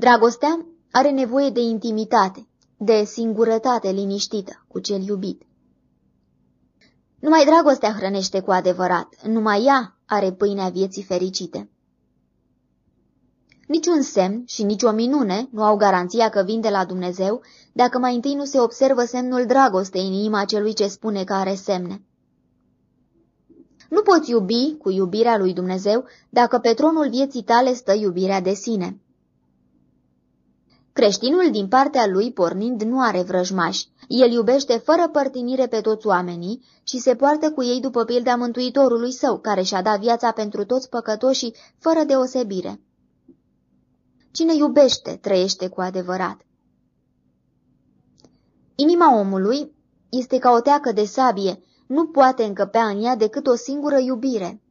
Dragostea are nevoie de intimitate, de singurătate liniștită cu cel iubit. Numai dragostea hrănește cu adevărat, numai ea are pâinea vieții fericite. Niciun semn și nicio minune nu au garanția că vin de la Dumnezeu dacă mai întâi nu se observă semnul dragostei în inima celui ce spune că are semne. Nu poți iubi cu iubirea lui Dumnezeu dacă pe tronul vieții tale stă iubirea de sine. Creștinul din partea lui pornind nu are vrăjmași. El iubește fără părtinire pe toți oamenii și se poartă cu ei după pilda Mântuitorului său, care și-a dat viața pentru toți păcătoșii fără deosebire. Cine iubește, trăiește cu adevărat. Inima omului este ca o teacă de sabie, nu poate încăpea în ea decât o singură iubire.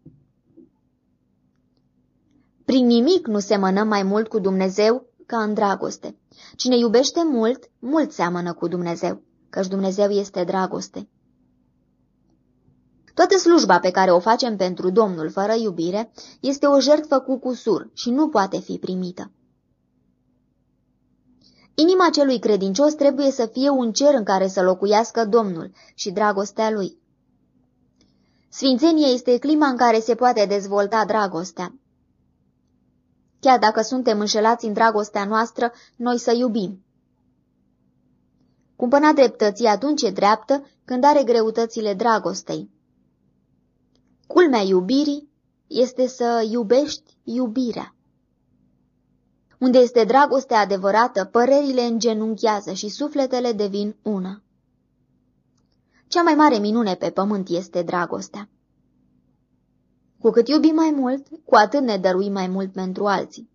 Prin nimic nu semănăm mai mult cu Dumnezeu ca în dragoste. Cine iubește mult, mult seamănă cu Dumnezeu, căci Dumnezeu este dragoste. Toată slujba pe care o facem pentru Domnul fără iubire este o jertfă cu cusur și nu poate fi primită. Inima celui credincios trebuie să fie un cer în care să locuiască Domnul și dragostea lui. Sfințenie este clima în care se poate dezvolta dragostea. Chiar dacă suntem înșelați în dragostea noastră, noi să iubim. Cumpăna dreptății atunci e dreaptă când are greutățile dragostei. Culmea iubirii este să iubești iubirea. Unde este dragostea adevărată, părerile îngenunchează și sufletele devin una. Cea mai mare minune pe pământ este dragostea. Cu cât iubim mai mult, cu atât ne dăruim mai mult pentru alții.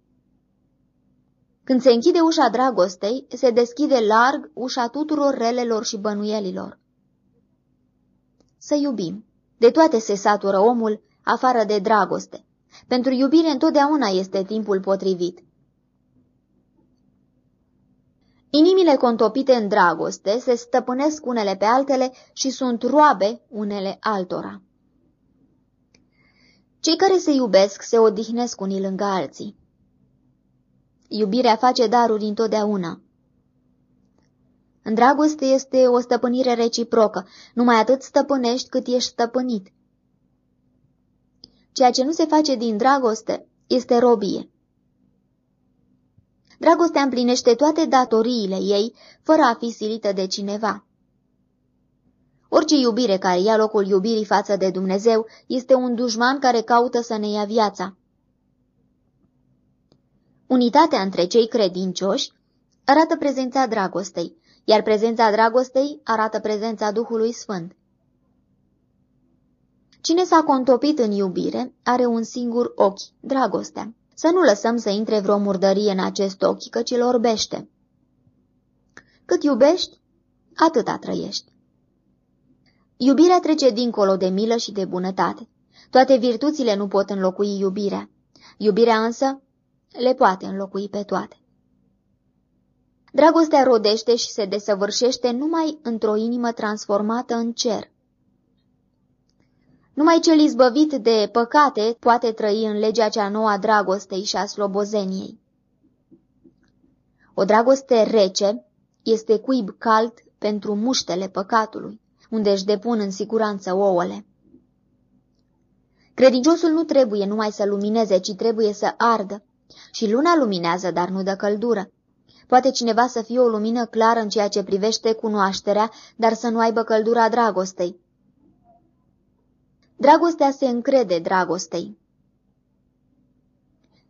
Când se închide ușa dragostei, se deschide larg ușa tuturor relelor și bănuielilor. Să iubim. De toate se satură omul, afară de dragoste. Pentru iubire întotdeauna este timpul potrivit. Inimile contopite în dragoste se stăpânesc unele pe altele și sunt roabe unele altora. Cei care se iubesc se odihnesc unii lângă alții. Iubirea face daruri întotdeauna. În dragoste este o stăpânire reciprocă, numai atât stăpânești cât ești stăpânit. Ceea ce nu se face din dragoste este robie. Dragostea împlinește toate datoriile ei, fără a fi silită de cineva. Orice iubire care ia locul iubirii față de Dumnezeu este un dușman care caută să ne ia viața. Unitatea între cei credincioși arată prezența dragostei, iar prezența dragostei arată prezența Duhului Sfânt. Cine s-a contopit în iubire are un singur ochi, dragostea. Să nu lăsăm să intre vreo murdărie în acest ochi, căci îl orbește. Cât iubești, atâta trăiești. Iubirea trece dincolo de milă și de bunătate. Toate virtuțile nu pot înlocui iubirea. Iubirea însă le poate înlocui pe toate. Dragostea rodește și se desăvârșește numai într-o inimă transformată în cer. Numai cel izbăvit de păcate poate trăi în legea cea nouă a dragostei și a slobozeniei. O dragoste rece este cuib cald pentru muștele păcatului, unde își depun în siguranță ouăle. Credinciosul nu trebuie numai să lumineze, ci trebuie să ardă. Și luna luminează, dar nu dă căldură. Poate cineva să fie o lumină clară în ceea ce privește cunoașterea, dar să nu aibă căldura dragostei. Dragostea se încrede dragostei.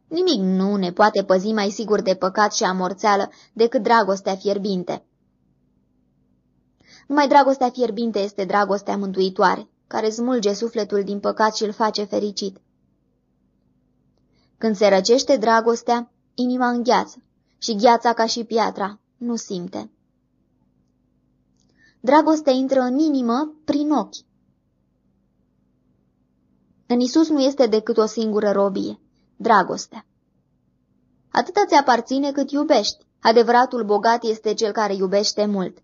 Nimic nu ne poate păzi mai sigur de păcat și amorțeală decât dragostea fierbinte. Numai dragostea fierbinte este dragostea mântuitoare, care smulge sufletul din păcat și îl face fericit. Când se răcește dragostea, inima îngheață și gheața ca și piatra nu simte. Dragostea intră în inimă prin ochi. În Isus nu este decât o singură robie, dragostea. Atâta ți aparține cât iubești. Adevăratul bogat este cel care iubește mult.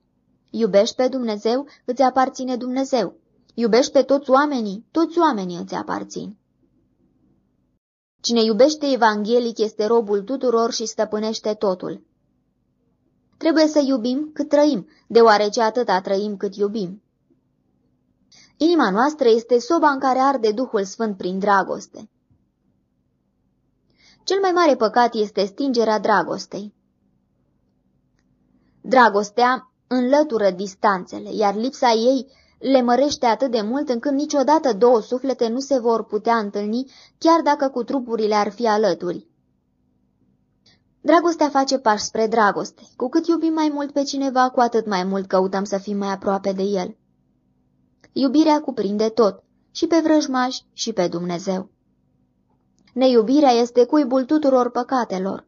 Iubești pe Dumnezeu, îți aparține Dumnezeu. Iubești pe toți oamenii, toți oamenii îți aparțin. Cine iubește evanghelic este robul tuturor și stăpânește totul. Trebuie să iubim cât trăim, deoarece atâta trăim cât iubim. Inima noastră este soba în care arde Duhul Sfânt prin dragoste. Cel mai mare păcat este stingerea dragostei. Dragostea înlătură distanțele, iar lipsa ei le mărește atât de mult încât niciodată două suflete nu se vor putea întâlni, chiar dacă cu trupurile ar fi alături. Dragostea face pași spre dragoste. Cu cât iubim mai mult pe cineva, cu atât mai mult căutăm să fim mai aproape de el. Iubirea cuprinde tot, și pe vrăjmași și pe Dumnezeu. Neiubirea este cuibul tuturor păcatelor.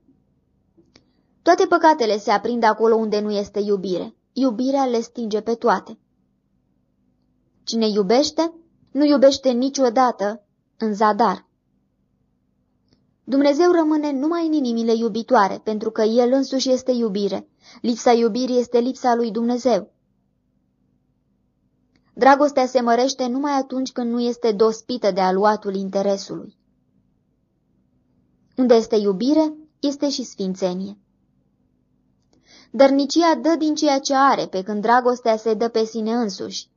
Toate păcatele se aprind acolo unde nu este iubire. Iubirea le stinge pe toate. Cine iubește, nu iubește niciodată în zadar. Dumnezeu rămâne numai în inimile iubitoare, pentru că El însuși este iubire. Lipsa iubirii este lipsa lui Dumnezeu. Dragostea se mărește numai atunci când nu este dospită de aluatul interesului. Unde este iubire, este și sfințenie. Dărnicia dă din ceea ce are, pe când dragostea se dă pe sine însuși.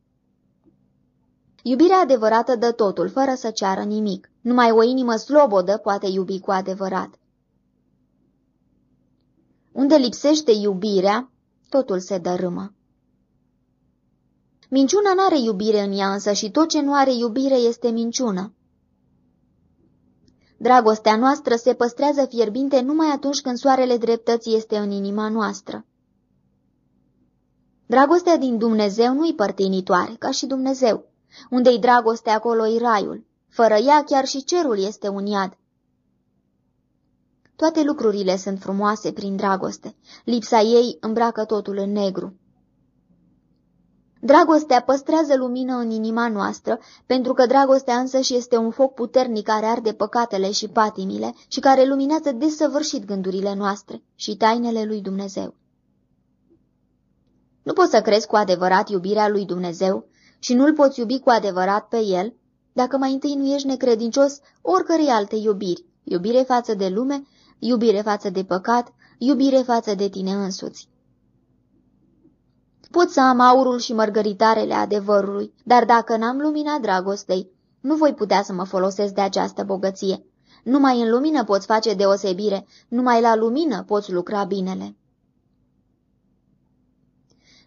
Iubirea adevărată dă totul, fără să ceară nimic. Numai o inimă slobodă poate iubi cu adevărat. Unde lipsește iubirea, totul se dărâmă. Minciuna nu are iubire în ea însă și tot ce nu are iubire este minciună. Dragostea noastră se păstrează fierbinte numai atunci când soarele dreptății este în inima noastră. Dragostea din Dumnezeu nu-i părtinitoare, ca și Dumnezeu. Unde-i dragoste, acolo-i raiul. Fără ea, chiar și cerul este un iad. Toate lucrurile sunt frumoase prin dragoste. Lipsa ei îmbracă totul în negru. Dragostea păstrează lumină în inima noastră, pentru că dragostea însă și este un foc puternic care arde păcatele și patimile și care luminează desăvârșit gândurile noastre și tainele lui Dumnezeu. Nu poți să crezi cu adevărat iubirea lui Dumnezeu și nu-L poți iubi cu adevărat pe El dacă mai întâi nu ești necredincios oricărei alte iubiri, iubire față de lume, iubire față de păcat, iubire față de tine însuți. Pot să am aurul și mărgăritarele adevărului, dar dacă n-am lumina dragostei, nu voi putea să mă folosesc de această bogăție. Numai în lumină poți face deosebire, numai la lumină poți lucra binele.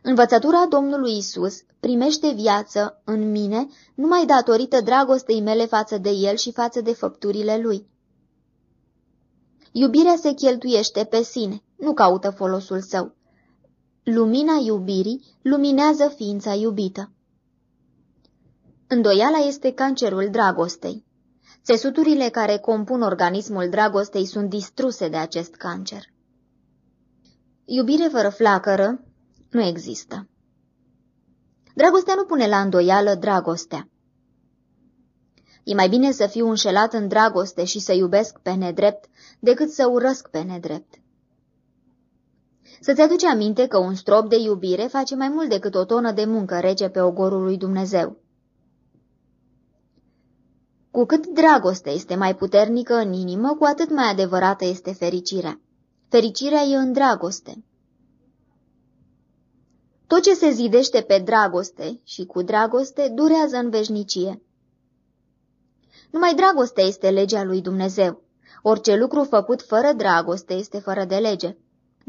Învățătura Domnului Isus primește viață în mine numai datorită dragostei mele față de El și față de făpturile Lui. Iubirea se cheltuiește pe sine, nu caută folosul său. Lumina iubirii luminează ființa iubită. Îndoiala este cancerul dragostei. Țesuturile care compun organismul dragostei sunt distruse de acest cancer. Iubire fără flacără nu există. Dragostea nu pune la îndoială dragostea. E mai bine să fiu înșelat în dragoste și să iubesc pe nedrept decât să urăsc pe nedrept. Să-ți aduce aminte că un strop de iubire face mai mult decât o tonă de muncă rece pe ogorul lui Dumnezeu. Cu cât dragostea este mai puternică în inimă, cu atât mai adevărată este fericirea. Fericirea e în dragoste. Tot ce se zidește pe dragoste și cu dragoste durează în veșnicie. Numai dragostea este legea lui Dumnezeu. Orice lucru făcut fără dragoste este fără de lege.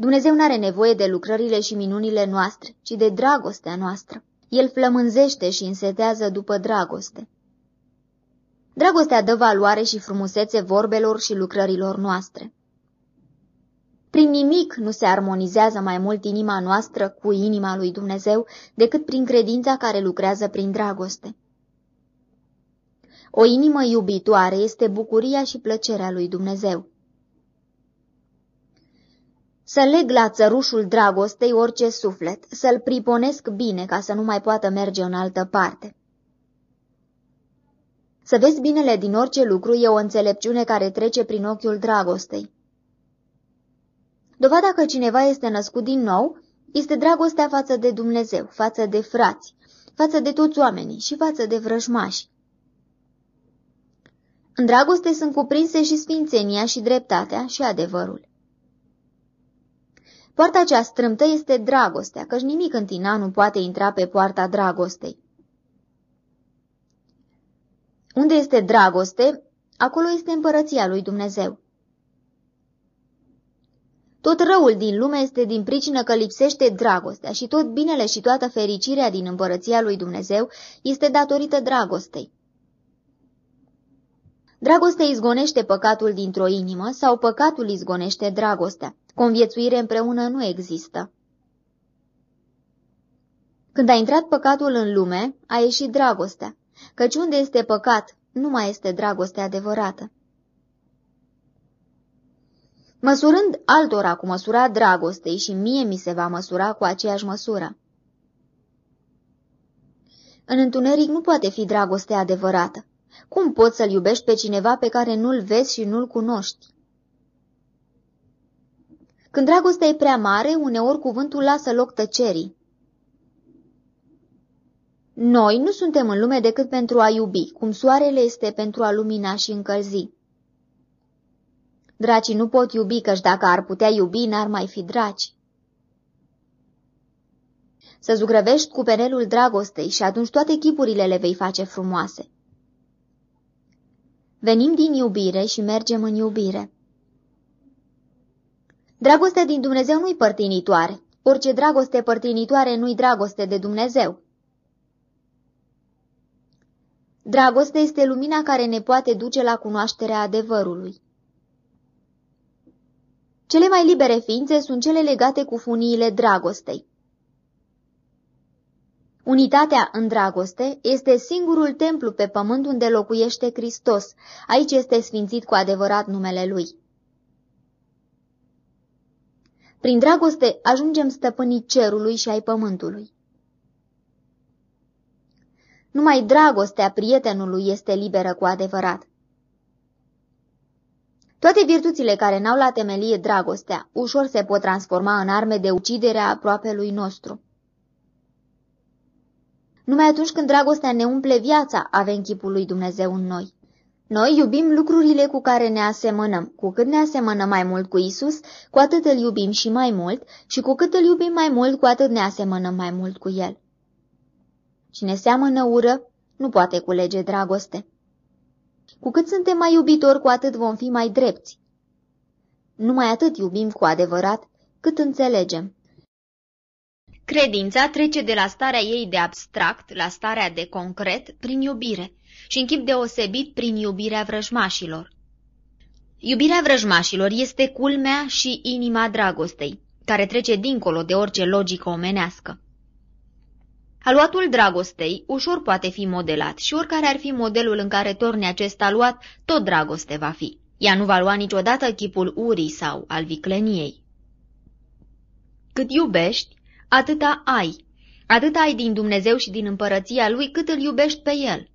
Dumnezeu nu are nevoie de lucrările și minunile noastre, ci de dragostea noastră. El flămânzește și însetează după dragoste. Dragostea dă valoare și frumusețe vorbelor și lucrărilor noastre. Prin nimic nu se armonizează mai mult inima noastră cu inima lui Dumnezeu decât prin credința care lucrează prin dragoste. O inimă iubitoare este bucuria și plăcerea lui Dumnezeu. Să leg la țărușul dragostei orice suflet, să-l priponesc bine ca să nu mai poată merge în altă parte. Să vezi binele din orice lucru e o înțelepciune care trece prin ochiul dragostei. Dovada că cineva este născut din nou este dragostea față de Dumnezeu, față de frați, față de toți oamenii și față de vrăjmași. În dragoste sunt cuprinse și sfințenia și dreptatea și adevărul. Poarta cea strâmtă este dragostea, căci nimic în tina nu poate intra pe poarta dragostei. Unde este dragoste, acolo este împărăția lui Dumnezeu. Tot răul din lume este din pricină că lipsește dragostea și tot binele și toată fericirea din împărăția lui Dumnezeu este datorită dragostei. Dragostea izgonește păcatul dintr-o inimă sau păcatul izgonește dragostea. Conviețuire împreună nu există. Când a intrat păcatul în lume, a ieșit dragostea, căci unde este păcat, nu mai este dragoste adevărată. Măsurând altora cu măsura dragostei și mie mi se va măsura cu aceeași măsură. În întuneric nu poate fi dragoste adevărată. Cum poți să-l iubești pe cineva pe care nu-l vezi și nu-l cunoști? Când dragostea e prea mare, uneori cuvântul lasă loc tăcerii. Noi nu suntem în lume decât pentru a iubi, cum soarele este pentru a lumina și încălzi. Dracii nu pot iubi, căci dacă ar putea iubi, n-ar mai fi draci. Să zugrăvești cu penelul dragostei și atunci toate chipurile le vei face frumoase. Venim din iubire și mergem în iubire. Dragostea din Dumnezeu nu-i părtinitoare. Orice dragoste părtinitoare nu-i dragoste de Dumnezeu. Dragostea este lumina care ne poate duce la cunoașterea adevărului. Cele mai libere ființe sunt cele legate cu funiile dragostei. Unitatea în dragoste este singurul templu pe pământ unde locuiește Hristos. Aici este sfințit cu adevărat numele Lui. Prin dragoste ajungem stăpânii cerului și ai pământului. Numai dragostea prietenului este liberă cu adevărat. Toate virtuțile care n-au la temelie dragostea, ușor se pot transforma în arme de ucidere a aproapelui nostru. Numai atunci când dragostea ne umple viața, avem chipul lui Dumnezeu în noi. Noi iubim lucrurile cu care ne asemănăm. Cu cât ne asemănăm mai mult cu Isus, cu atât îl iubim și mai mult, și cu cât îl iubim mai mult, cu atât ne asemănăm mai mult cu El. Cine seamănă ură, nu poate culege dragoste. Cu cât suntem mai iubitori, cu atât vom fi mai drepți. Numai atât iubim cu adevărat, cât înțelegem. Credința trece de la starea ei de abstract la starea de concret prin iubire și în chip deosebit prin iubirea vrăjmașilor. Iubirea vrăjmașilor este culmea și inima dragostei, care trece dincolo de orice logică omenească. Aluatul dragostei ușor poate fi modelat și oricare ar fi modelul în care torne acest aluat, tot dragoste va fi. Ea nu va lua niciodată chipul urii sau al vicleniei. Cât iubești, atâta ai. Atât ai din Dumnezeu și din împărăția Lui cât îl iubești pe El.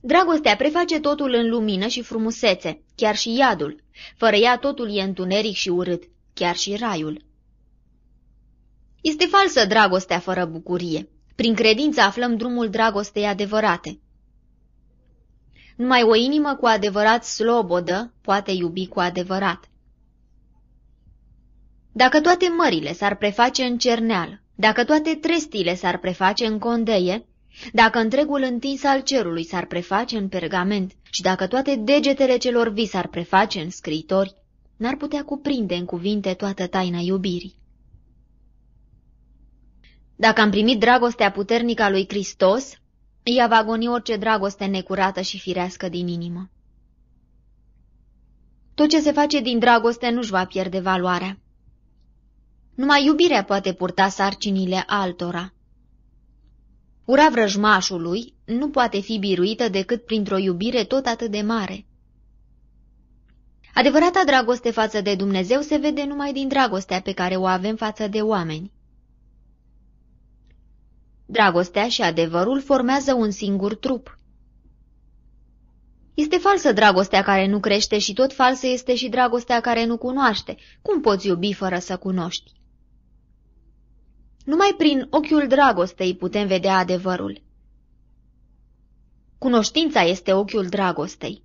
Dragostea preface totul în lumină și frumusețe, chiar și iadul. Fără ea totul e întuneric și urât, chiar și raiul. Este falsă dragostea fără bucurie. Prin credință aflăm drumul dragostei adevărate. Numai o inimă cu adevărat slobodă poate iubi cu adevărat. Dacă toate mările s-ar preface în cerneală, dacă toate trestiile s-ar preface în condeie, dacă întregul întins al cerului s-ar preface în pergament și dacă toate degetele celor vii s-ar preface în scriitori, n-ar putea cuprinde în cuvinte toată taina iubirii. Dacă am primit dragostea puternică a lui Hristos, ea va goni orice dragoste necurată și firească din inimă. Tot ce se face din dragoste nu-și va pierde valoarea. Numai iubirea poate purta sarcinile altora. Ura vrăjmașului nu poate fi biruită decât printr-o iubire tot atât de mare. Adevărata dragoste față de Dumnezeu se vede numai din dragostea pe care o avem față de oameni. Dragostea și adevărul formează un singur trup. Este falsă dragostea care nu crește și tot falsă este și dragostea care nu cunoaște. Cum poți iubi fără să cunoști? Numai prin ochiul dragostei putem vedea adevărul. Cunoștința este ochiul dragostei.